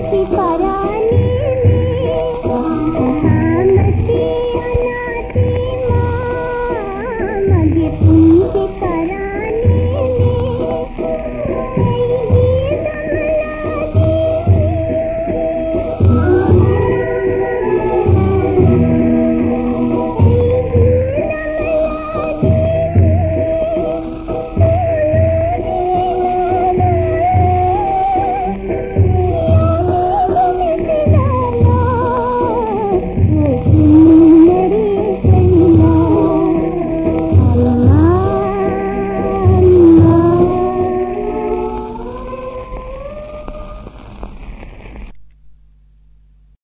परानी